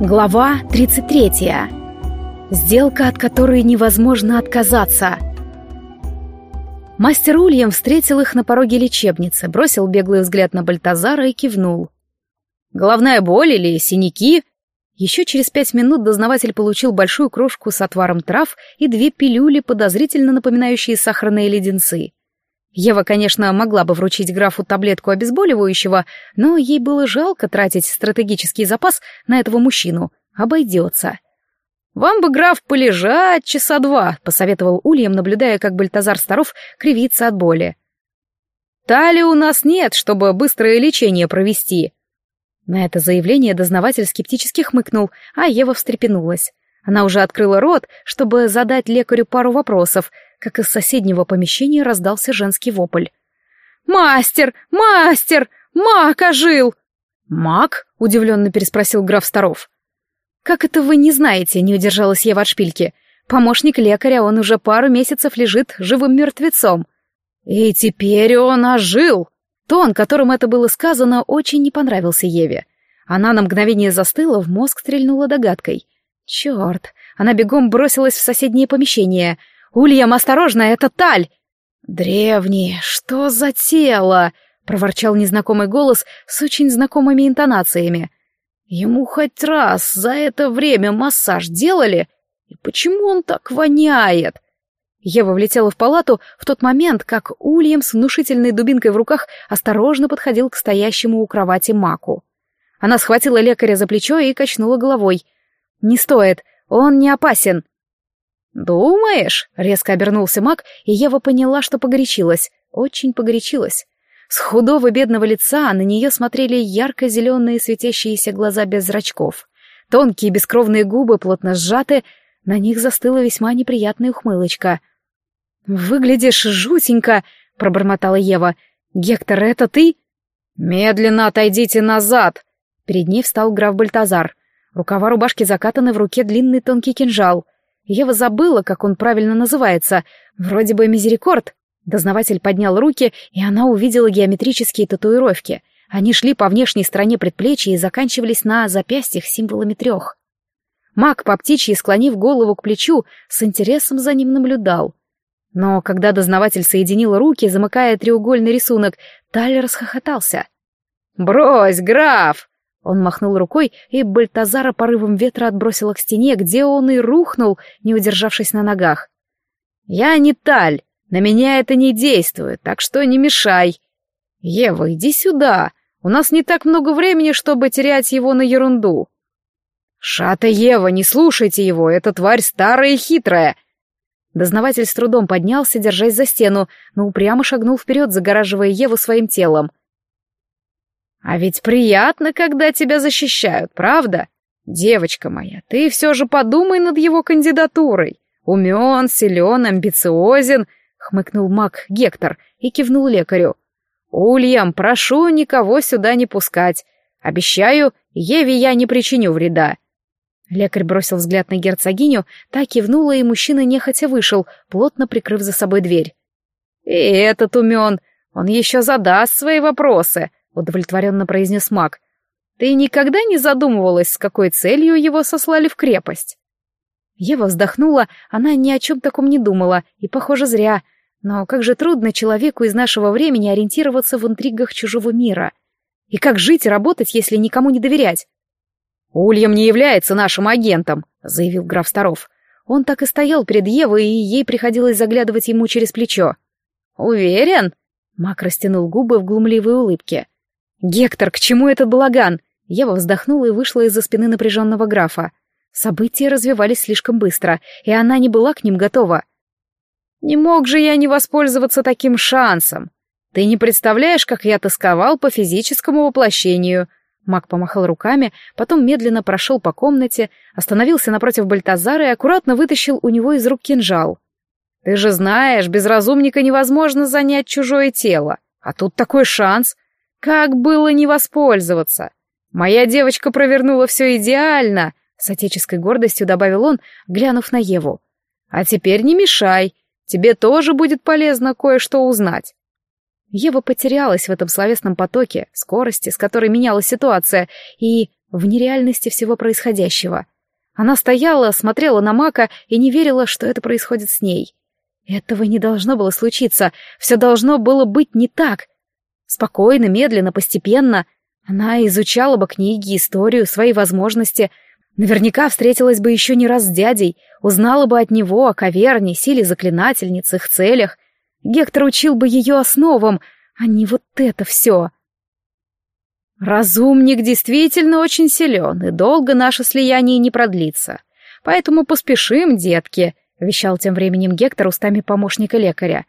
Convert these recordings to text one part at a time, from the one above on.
Глава 33. Сделка, от которой невозможно отказаться. Мастер Ульям встретил их на пороге лечебницы, бросил беглый взгляд на Бальтазара и кивнул. «Головная боль или синяки?» Еще через пять минут дознаватель получил большую кружку с отваром трав и две пилюли, подозрительно напоминающие сахарные леденцы. Ева, конечно, могла бы вручить графу таблетку обезболивающего, но ей было жалко тратить стратегический запас на этого мужчину. Обойдется. «Вам бы, граф, полежать часа два», — посоветовал Ульям, наблюдая, как Бальтазар Старов кривится от боли. «Тали у нас нет, чтобы быстрое лечение провести». На это заявление дознаватель скептически хмыкнул, а Ева встрепенулась. Она уже открыла рот, чтобы задать лекарю пару вопросов — как из соседнего помещения раздался женский вопль. «Мастер! Мастер! Маг ожил!» «Маг?» — удивленно переспросил граф Старов. «Как это вы не знаете?» — не удержалась я от шпильки. «Помощник лекаря, он уже пару месяцев лежит живым мертвецом». «И теперь он ожил!» Тон, которым это было сказано, очень не понравился Еве. Она на мгновение застыла, в мозг стрельнула догадкой. «Черт!» Она бегом бросилась в соседнее помещение — «Ульям, осторожно, это Таль!» «Древний, что за тело?» — проворчал незнакомый голос с очень знакомыми интонациями. «Ему хоть раз за это время массаж делали? И почему он так воняет?» Ева влетела в палату в тот момент, как Ульям с внушительной дубинкой в руках осторожно подходил к стоящему у кровати Маку. Она схватила лекаря за плечо и качнула головой. «Не стоит, он не опасен». «Думаешь?» — резко обернулся маг, и Ева поняла, что погорячилась. Очень погорячилась. С худого бедного лица на нее смотрели ярко-зеленые светящиеся глаза без зрачков. Тонкие бескровные губы плотно сжаты, на них застыла весьма неприятная ухмылочка. «Выглядишь жутенько», — пробормотала Ева. «Гектор, это ты?» «Медленно отойдите назад!» Перед ней встал граф Бальтазар. Рукава рубашки закатаны, в руке длинный тонкий кинжал — Ева забыла, как он правильно называется. Вроде бы мизерикорд. Дознаватель поднял руки, и она увидела геометрические татуировки. Они шли по внешней стороне предплечья и заканчивались на запястьях символами трех. Маг по птичьи, склонив голову к плечу, с интересом за ним наблюдал. Но когда дознаватель соединил руки, замыкая треугольный рисунок, Таль расхохотался. «Брось, граф!» Он махнул рукой, и Бальтазара порывом ветра отбросило к стене, где он и рухнул, не удержавшись на ногах. «Я не Таль, на меня это не действует, так что не мешай. Ева, иди сюда, у нас не так много времени, чтобы терять его на ерунду». «Шата Ева, не слушайте его, эта тварь старая и хитрая!» Дознаватель с трудом поднялся, держась за стену, но упрямо шагнул вперед, загораживая Еву своим телом. А ведь приятно, когда тебя защищают, правда? Девочка моя, ты все же подумай над его кандидатурой. Умен, силен, амбициозен, хмыкнул маг Гектор и кивнул лекарю. Ульям, прошу никого сюда не пускать. Обещаю, Еве я не причиню вреда. Лекарь бросил взгляд на герцогиню, та кивнула, и мужчина нехотя вышел, плотно прикрыв за собой дверь. «И этот умен, он еще задаст свои вопросы», удовлетворенно произнес маг. Ты никогда не задумывалась, с какой целью его сослали в крепость? Ева вздохнула, она ни о чем таком не думала, и, похоже, зря. Но как же трудно человеку из нашего времени ориентироваться в интригах чужого мира. И как жить и работать, если никому не доверять? «Ульям не является нашим агентом», — заявил граф Старов. Он так и стоял перед Евой, и ей приходилось заглядывать ему через плечо. «Уверен?» — Мак растянул губы в глумливой улыбке. «Гектор, к чему этот балаган?» Ева вздохнула и вышла из-за спины напряженного графа. События развивались слишком быстро, и она не была к ним готова. «Не мог же я не воспользоваться таким шансом. Ты не представляешь, как я тосковал по физическому воплощению». Маг помахал руками, потом медленно прошел по комнате, остановился напротив Бальтазара и аккуратно вытащил у него из рук кинжал. «Ты же знаешь, без разумника невозможно занять чужое тело. А тут такой шанс. Как было не воспользоваться? Моя девочка провернула все идеально, с отеческой гордостью добавил он, глянув на Еву. А теперь не мешай, тебе тоже будет полезно кое-что узнать. Ева потерялась в этом словесном потоке, скорости, с которой менялась ситуация, и в нереальности всего происходящего. Она стояла, смотрела на Мака и не верила, что это происходит с ней. Этого не должно было случиться, все должно было быть не так. Спокойно, медленно, постепенно она изучала бы книги, историю, свои возможности, наверняка встретилась бы еще не раз с дядей, узнала бы от него о каверне, силе заклинательниц, их целях. Гектор учил бы ее основам, а не вот это все. Разумник действительно очень силен, и долго наше слияние не продлится. Поэтому поспешим, детки, — вещал тем временем Гектор устами помощника лекаря.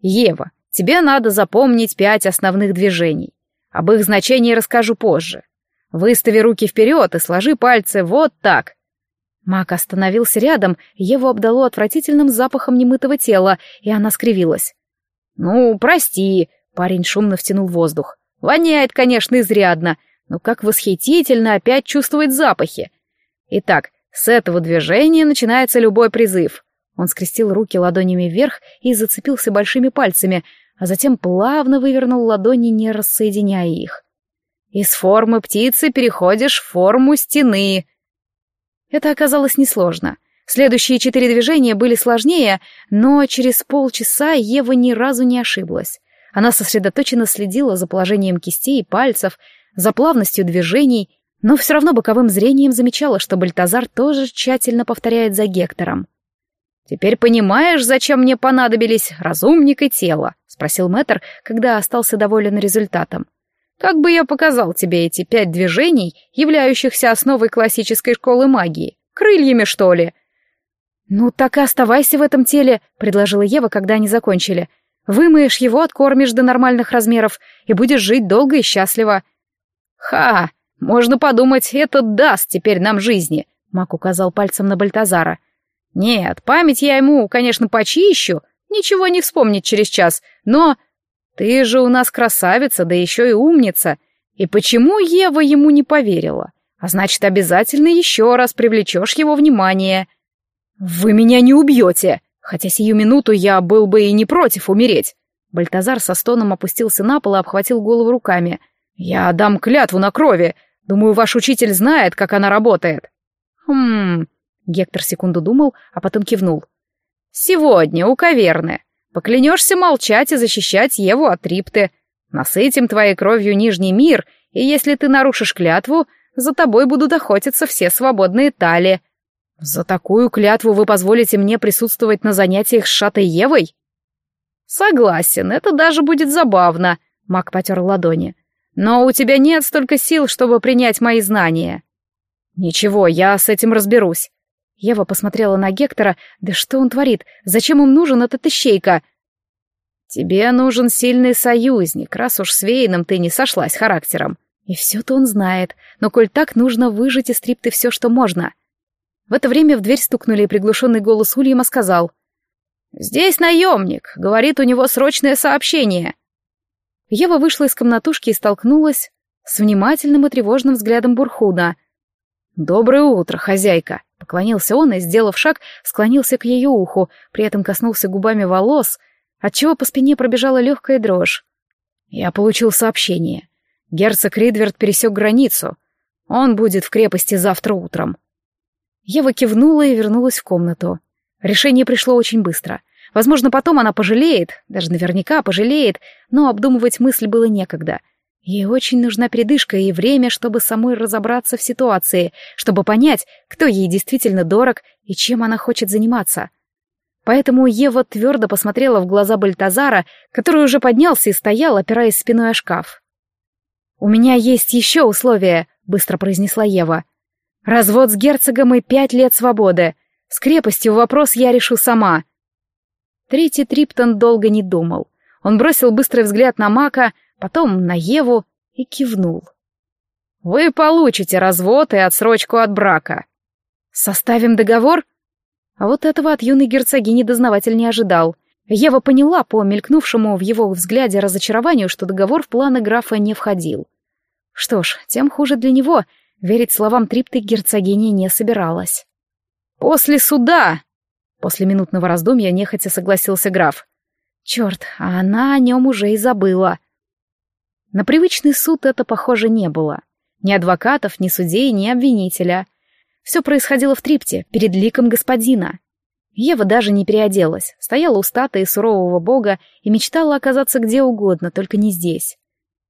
Ева, тебе надо запомнить пять основных движений. Об их значении расскажу позже. Выстави руки вперед и сложи пальцы вот так. Мак остановился рядом, его обдало отвратительным запахом немытого тела, и она скривилась. «Ну, прости», — парень шумно втянул воздух. Воняет, конечно, изрядно, но как восхитительно опять чувствовать запахи. Итак, с этого движения начинается любой призыв. Он скрестил руки ладонями вверх и зацепился большими пальцами, а затем плавно вывернул ладони, не рассоединяя их. Из формы птицы переходишь в форму стены. Это оказалось несложно. Следующие четыре движения были сложнее, но через полчаса Ева ни разу не ошиблась. Она сосредоточенно следила за положением кистей и пальцев, за плавностью движений, но все равно боковым зрением замечала, что Бальтазар тоже тщательно повторяет за Гектором. «Теперь понимаешь, зачем мне понадобились разумник и тело?» — спросил мэтр, когда остался доволен результатом. «Как бы я показал тебе эти пять движений, являющихся основой классической школы магии? Крыльями, что ли?» «Ну так и оставайся в этом теле», — предложила Ева, когда они закончили. Вымоешь его, откормишь до нормальных размеров и будешь жить долго и счастливо. Ха! Можно подумать, это даст теперь нам жизни, Мак указал пальцем на Бальтазара. Нет, память я ему, конечно, почищу, ничего не вспомнить через час, но... Ты же у нас красавица, да еще и умница. И почему Ева ему не поверила? А значит, обязательно еще раз привлечешь его внимание. «Вы меня не убьете!» Хотя сию минуту я был бы и не против умереть. Бальтазар со стоном опустился на пол и обхватил голову руками. «Я дам клятву на крови. Думаю, ваш учитель знает, как она работает». «Хм...» Гектор секунду думал, а потом кивнул. «Сегодня у каверны. Поклянешься молчать и защищать Еву от рипты. Насытим твоей кровью Нижний мир, и если ты нарушишь клятву, за тобой будут охотиться все свободные тали. «За такую клятву вы позволите мне присутствовать на занятиях с Шатой Евой?» «Согласен, это даже будет забавно», — Мак потер ладони. «Но у тебя нет столько сил, чтобы принять мои знания». «Ничего, я с этим разберусь». Ева посмотрела на Гектора. «Да что он творит? Зачем им нужен этот ищейка?» «Тебе нужен сильный союзник, раз уж с Вейном ты не сошлась характером. И все-то он знает, но коль так, нужно выжить из трипты все, что можно». В это время в дверь стукнули, и приглушенный голос Ульяма сказал. «Здесь наемник. Говорит, у него срочное сообщение». Ева вышла из комнатушки и столкнулась с внимательным и тревожным взглядом Бурхуда. «Доброе утро, хозяйка!» — поклонился он и, сделав шаг, склонился к ее уху, при этом коснулся губами волос, отчего по спине пробежала легкая дрожь. «Я получил сообщение. Герцог Ридверт пересек границу. Он будет в крепости завтра утром. Ева кивнула и вернулась в комнату. Решение пришло очень быстро. Возможно, потом она пожалеет, даже наверняка пожалеет, но обдумывать мысль было некогда. Ей очень нужна передышка и время, чтобы самой разобраться в ситуации, чтобы понять, кто ей действительно дорог и чем она хочет заниматься. Поэтому Ева твердо посмотрела в глаза Бальтазара, который уже поднялся и стоял, опираясь спиной о шкаф. «У меня есть еще условия», — быстро произнесла Ева. Развод с герцогом и пять лет свободы. С крепостью вопрос я решу сама. Третий Триптон долго не думал. Он бросил быстрый взгляд на Мака, потом на Еву и кивнул. «Вы получите развод и отсрочку от брака. Составим договор?» А вот этого от юной герцогини дознаватель не ожидал. Ева поняла по мелькнувшему в его взгляде разочарованию, что договор в планы графа не входил. Что ж, тем хуже для него — Верить словам Трипты герцогиня не собиралась. «После суда!» После минутного раздумья нехотя согласился граф. Черт, а она о нем уже и забыла. На привычный суд это, похоже, не было. Ни адвокатов, ни судей, ни обвинителя. Все происходило в трипте, перед ликом господина. Ева даже не переоделась, стояла у статуи сурового бога и мечтала оказаться где угодно, только не здесь.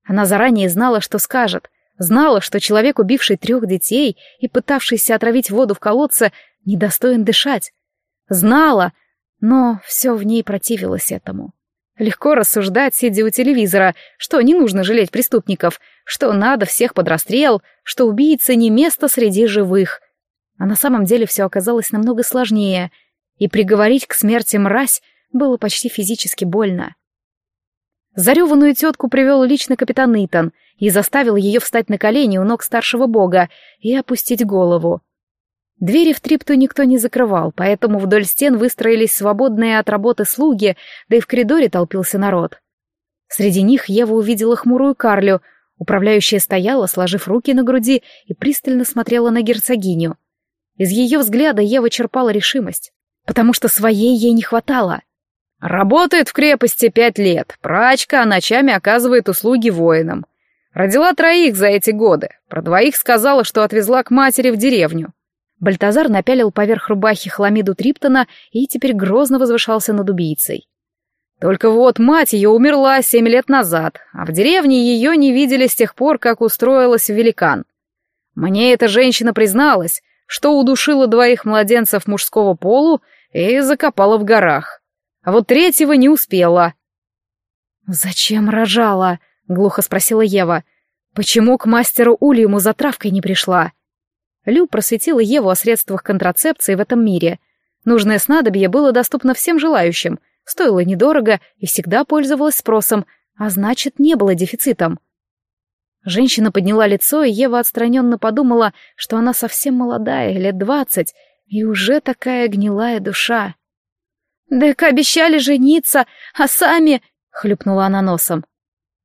Она заранее знала, что скажет, знала, что человек, убивший трех детей и пытавшийся отравить воду в колодце, недостоин дышать. Знала, но все в ней противилось этому. Легко рассуждать, сидя у телевизора, что не нужно жалеть преступников, что надо всех под расстрел, что убийца не место среди живых. А на самом деле все оказалось намного сложнее, и приговорить к смерти мразь было почти физически больно. Зареванную тетку привел лично капитан Итан и заставил ее встать на колени у ног старшего бога и опустить голову. Двери в трипту никто не закрывал, поэтому вдоль стен выстроились свободные от работы слуги, да и в коридоре толпился народ. Среди них Ева увидела хмурую Карлю, управляющая стояла, сложив руки на груди, и пристально смотрела на герцогиню. Из ее взгляда Ева черпала решимость, потому что своей ей не хватало. «Работает в крепости пять лет, прачка, а ночами оказывает услуги воинам. Родила троих за эти годы, про двоих сказала, что отвезла к матери в деревню. Бальтазар напялил поверх рубахи хламиду Триптона и теперь грозно возвышался над убийцей. Только вот мать ее умерла семь лет назад, а в деревне ее не видели с тех пор, как устроилась великан. Мне эта женщина призналась, что удушила двоих младенцев мужского полу и закопала в горах. А вот третьего не успела. «Зачем рожала?» — глухо спросила Ева. «Почему к мастеру Ульему за травкой не пришла?» Лю просветила Еву о средствах контрацепции в этом мире. Нужное снадобье было доступно всем желающим, стоило недорого и всегда пользовалось спросом, а значит, не было дефицитом. Женщина подняла лицо, и Ева отстраненно подумала, что она совсем молодая, лет двадцать, и уже такая гнилая душа. «Так обещали жениться, а сами...» — хлюпнула она носом.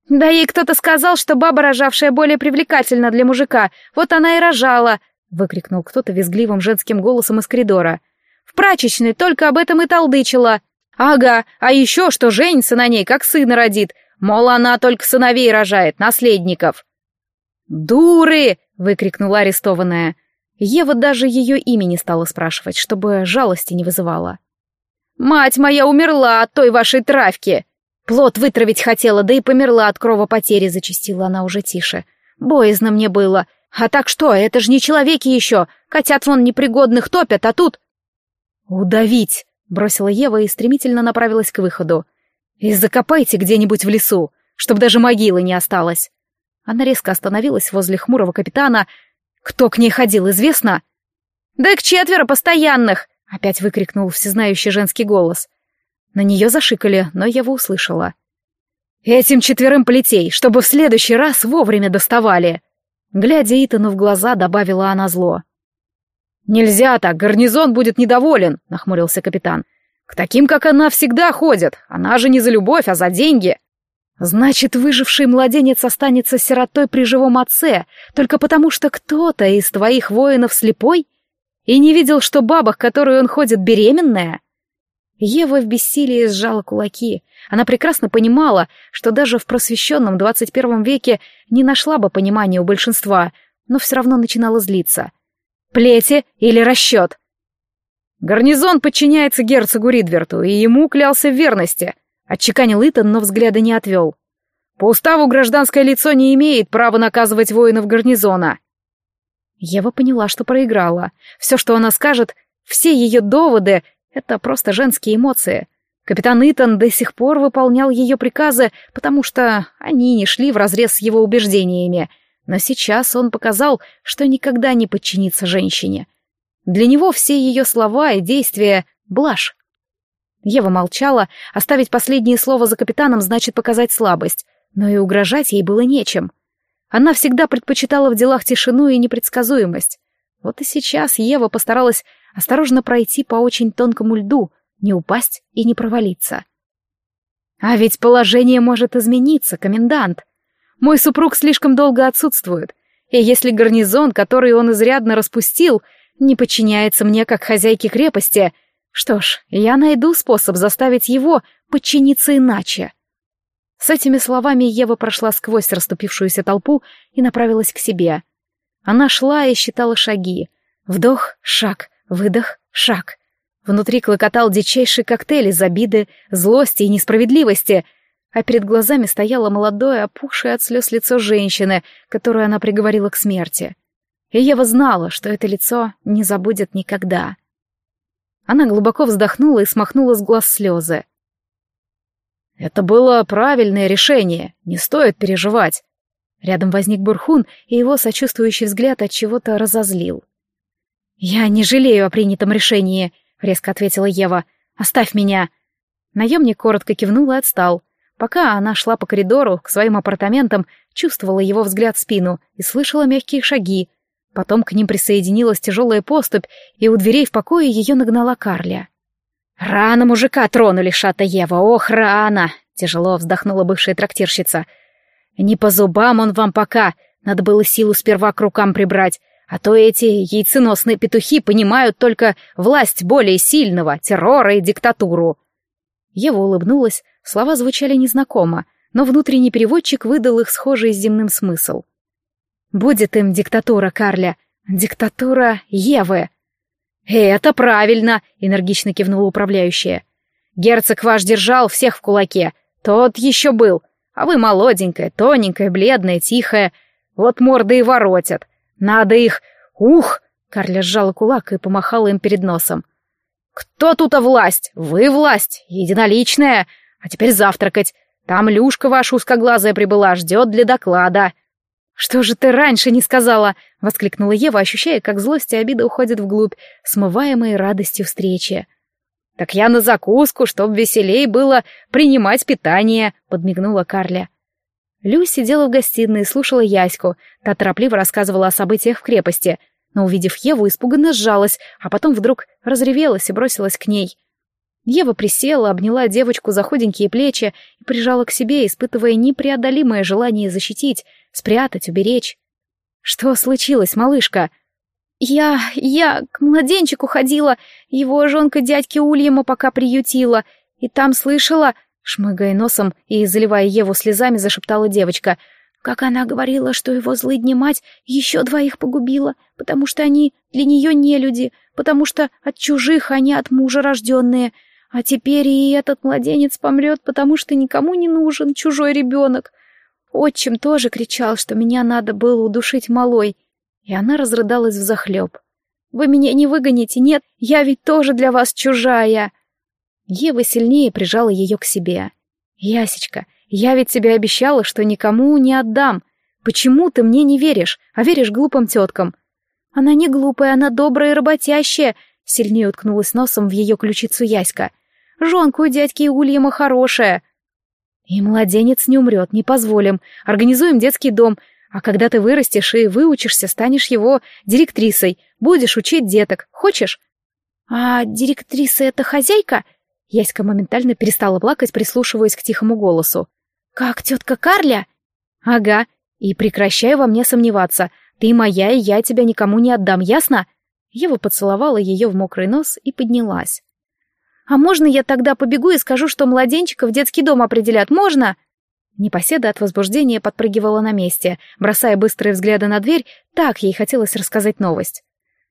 «Да ей кто-то сказал, что баба, рожавшая, более привлекательна для мужика, вот она и рожала», выкрикнул кто-то визгливым женским голосом из коридора. «В прачечной только об этом и толдычила!» «Ага, а еще что женится на ней, как сына родит, мол, она только сыновей рожает, наследников!» «Дуры!» — выкрикнула арестованная. Ева даже ее имя не стала спрашивать, чтобы жалости не вызывала. «Мать моя умерла от той вашей травки!» Плод вытравить хотела, да и померла от кровопотери, зачастила она уже тише. Боязно мне было. А так что, это же не человеки еще. Котят вон непригодных топят, а тут... «Удавить!» — бросила Ева и стремительно направилась к выходу. «И закопайте где-нибудь в лесу, чтобы даже могилы не осталось». Она резко остановилась возле хмурого капитана. «Кто к ней ходил, известно?» «Да к четверо постоянных!» — опять выкрикнул всезнающий женский голос. На нее зашикали, но Ева услышала. «Этим четверым полетей, чтобы в следующий раз вовремя доставали!» Глядя Итану в глаза, добавила она зло. «Нельзя так, гарнизон будет недоволен», — нахмурился капитан. «К таким, как она, всегда ходят. Она же не за любовь, а за деньги». «Значит, выживший младенец останется сиротой при живом отце, только потому что кто-то из твоих воинов слепой? И не видел, что баба, к которой он ходит, беременная?» Ева в бессилии сжала кулаки. Она прекрасно понимала, что даже в просвещенном 21 веке не нашла бы понимания у большинства, но все равно начинала злиться. «Плети или расчет?» «Гарнизон подчиняется герцогу Ридверту, и ему клялся в верности», — отчеканил Итан, но взгляда не отвел. «По уставу гражданское лицо не имеет права наказывать воинов гарнизона». Ева поняла, что проиграла. Все, что она скажет, все ее доводы это просто женские эмоции. Капитан Итан до сих пор выполнял ее приказы, потому что они не шли вразрез с его убеждениями. Но сейчас он показал, что никогда не подчинится женщине. Для него все ее слова и действия — блажь. Ева молчала, оставить последнее слово за капитаном значит показать слабость, но и угрожать ей было нечем. Она всегда предпочитала в делах тишину и непредсказуемость. Вот и сейчас Ева постаралась осторожно пройти по очень тонкому льду, не упасть и не провалиться. А ведь положение может измениться, комендант. Мой супруг слишком долго отсутствует, и если гарнизон, который он изрядно распустил, не подчиняется мне как хозяйке крепости, что ж, я найду способ заставить его подчиниться иначе. С этими словами Ева прошла сквозь расступившуюся толпу и направилась к себе. Она шла и считала шаги. Вдох, шаг, выдох, шаг. Внутри клокотал дичайший коктейль из обиды, злости и несправедливости, а перед глазами стояло молодое, опухшее от слез лицо женщины, которую она приговорила к смерти. И Ева знала, что это лицо не забудет никогда. Она глубоко вздохнула и смахнула с глаз слезы. «Это было правильное решение, не стоит переживать». Рядом возник Бурхун, и его сочувствующий взгляд от чего-то разозлил. «Я не жалею о принятом решении», — резко ответила Ева. «Оставь меня». Наемник коротко кивнул и отстал. Пока она шла по коридору к своим апартаментам, чувствовала его взгляд в спину и слышала мягкие шаги. Потом к ним присоединилась тяжелая поступь, и у дверей в покое ее нагнала Карля. «Рано мужика тронули, шата Ева, ох, рано!» — тяжело вздохнула бывшая трактирщица. «Не по зубам он вам пока, надо было силу сперва к рукам прибрать, а то эти яйценосные петухи понимают только власть более сильного, террора и диктатуру». Ева улыбнулась, слова звучали незнакомо, но внутренний переводчик выдал их схожий с земным смысл. «Будет им диктатура, Карля, диктатура Евы!» «Это правильно!» — энергично кивнула управляющая. «Герцог ваш держал всех в кулаке. Тот еще был. А вы молоденькая, тоненькая, бледная, тихая. Вот морды и воротят. Надо их... Ух!» Карля сжала кулак и помахала им перед носом. «Кто тут-то власть? Вы власть, единоличная. А теперь завтракать. Там Люшка ваша узкоглазая прибыла, ждет для доклада». «Что же ты раньше не сказала?» — воскликнула Ева, ощущая, как злость и обида уходят вглубь, смываемые радостью встречи. «Так я на закуску, чтоб веселей было принимать питание», — подмигнула Карля. Лю сидела в гостиной и слушала Яську. Та торопливо рассказывала о событиях в крепости, но, увидев Еву, испуганно сжалась, а потом вдруг разревелась и бросилась к ней. Ева присела, обняла девочку за худенькие плечи и прижала к себе, испытывая непреодолимое желание защитить, спрятать, уберечь. «Что случилось, малышка?» «Я... я к младенчику ходила, его жонка дядьки Ульяма пока приютила, и там слышала...» Шмыгая носом и заливая Еву слезами, зашептала девочка. «Как она говорила, что его злыдня мать еще двоих погубила, потому что они для нее не люди, потому что от чужих, не от мужа рожденные. А теперь и этот младенец помрет, потому что никому не нужен чужой ребенок. Отчим тоже кричал, что меня надо было удушить малой, и она разрыдалась взахлеб. «Вы меня не выгоните, нет, я ведь тоже для вас чужая!» Ева сильнее прижала ее к себе. «Ясечка, я ведь тебе обещала, что никому не отдам. Почему ты мне не веришь, а веришь глупым теткам?» «Она не глупая, она добрая и работящая», — сильнее уткнулась носом в ее ключицу Яська. «Жонка у дядьки Ульяма хорошая». И младенец не умрет, не позволим. Организуем детский дом. А когда ты вырастешь и выучишься, станешь его директрисой. Будешь учить деток. Хочешь? А директриса — это хозяйка? Яська моментально перестала плакать, прислушиваясь к тихому голосу. Как тетка Карля? Ага. И прекращай во мне сомневаться. Ты моя, и я тебя никому не отдам, ясно? Ева поцеловала ее в мокрый нос и поднялась. А можно я тогда побегу и скажу, что младенчика в детский дом определят? Можно?» Непоседа от возбуждения подпрыгивала на месте, бросая быстрые взгляды на дверь, так ей хотелось рассказать новость.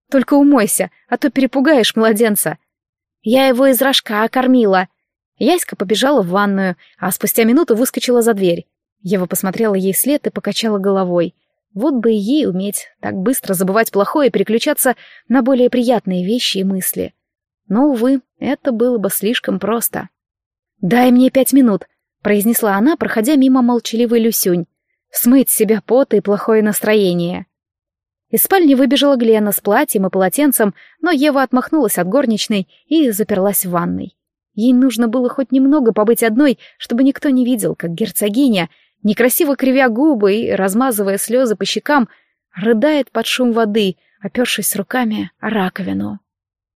«Только умойся, а то перепугаешь младенца». «Я его из рожка кормила». Яська побежала в ванную, а спустя минуту выскочила за дверь. Ева посмотрела ей след и покачала головой. Вот бы ей уметь так быстро забывать плохое и переключаться на более приятные вещи и мысли. Но, увы, это было бы слишком просто. «Дай мне пять минут», — произнесла она, проходя мимо молчаливой Люсюнь. «Смыть себя пот и плохое настроение». Из спальни выбежала Глена с платьем и полотенцем, но Ева отмахнулась от горничной и заперлась в ванной. Ей нужно было хоть немного побыть одной, чтобы никто не видел, как герцогиня, некрасиво кривя губы и размазывая слезы по щекам, рыдает под шум воды, опершись руками о раковину.